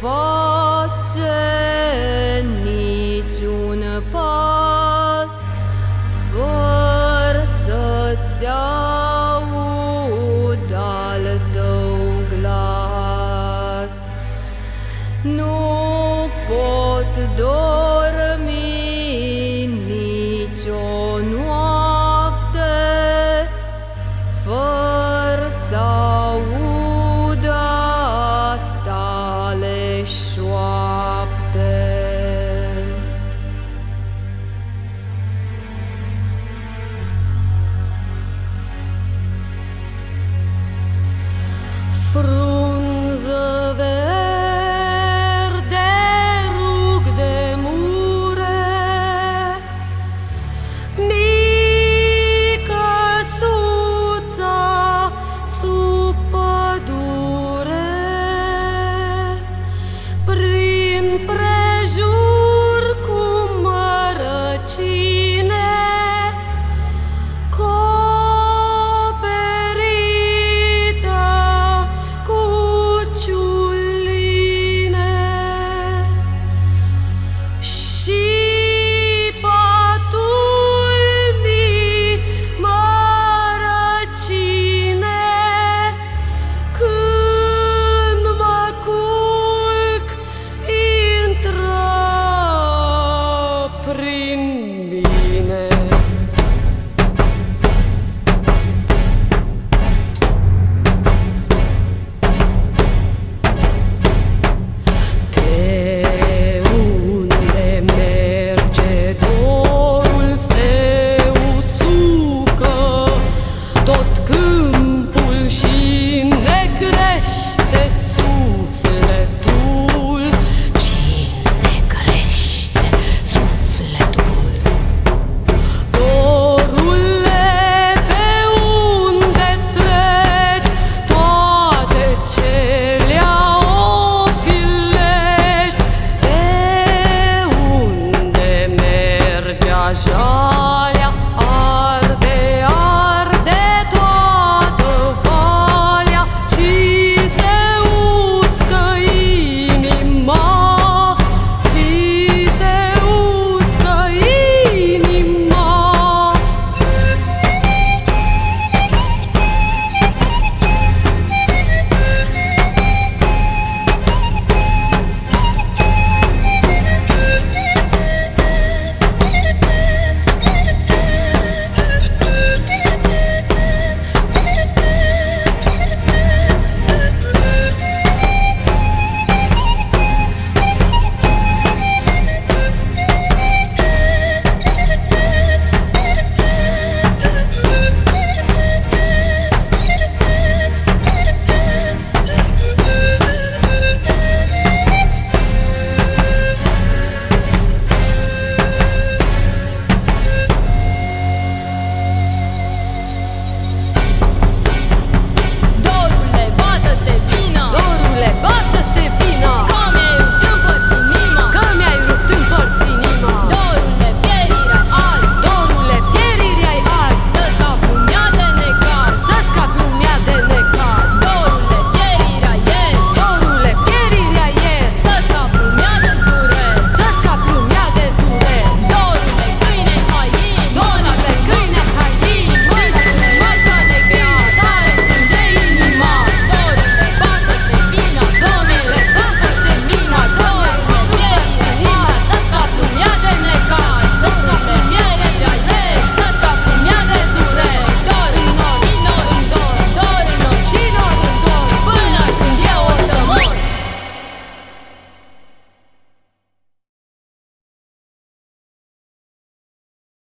face niciun pas fără să-ți aud al tău glas. Nu pot dori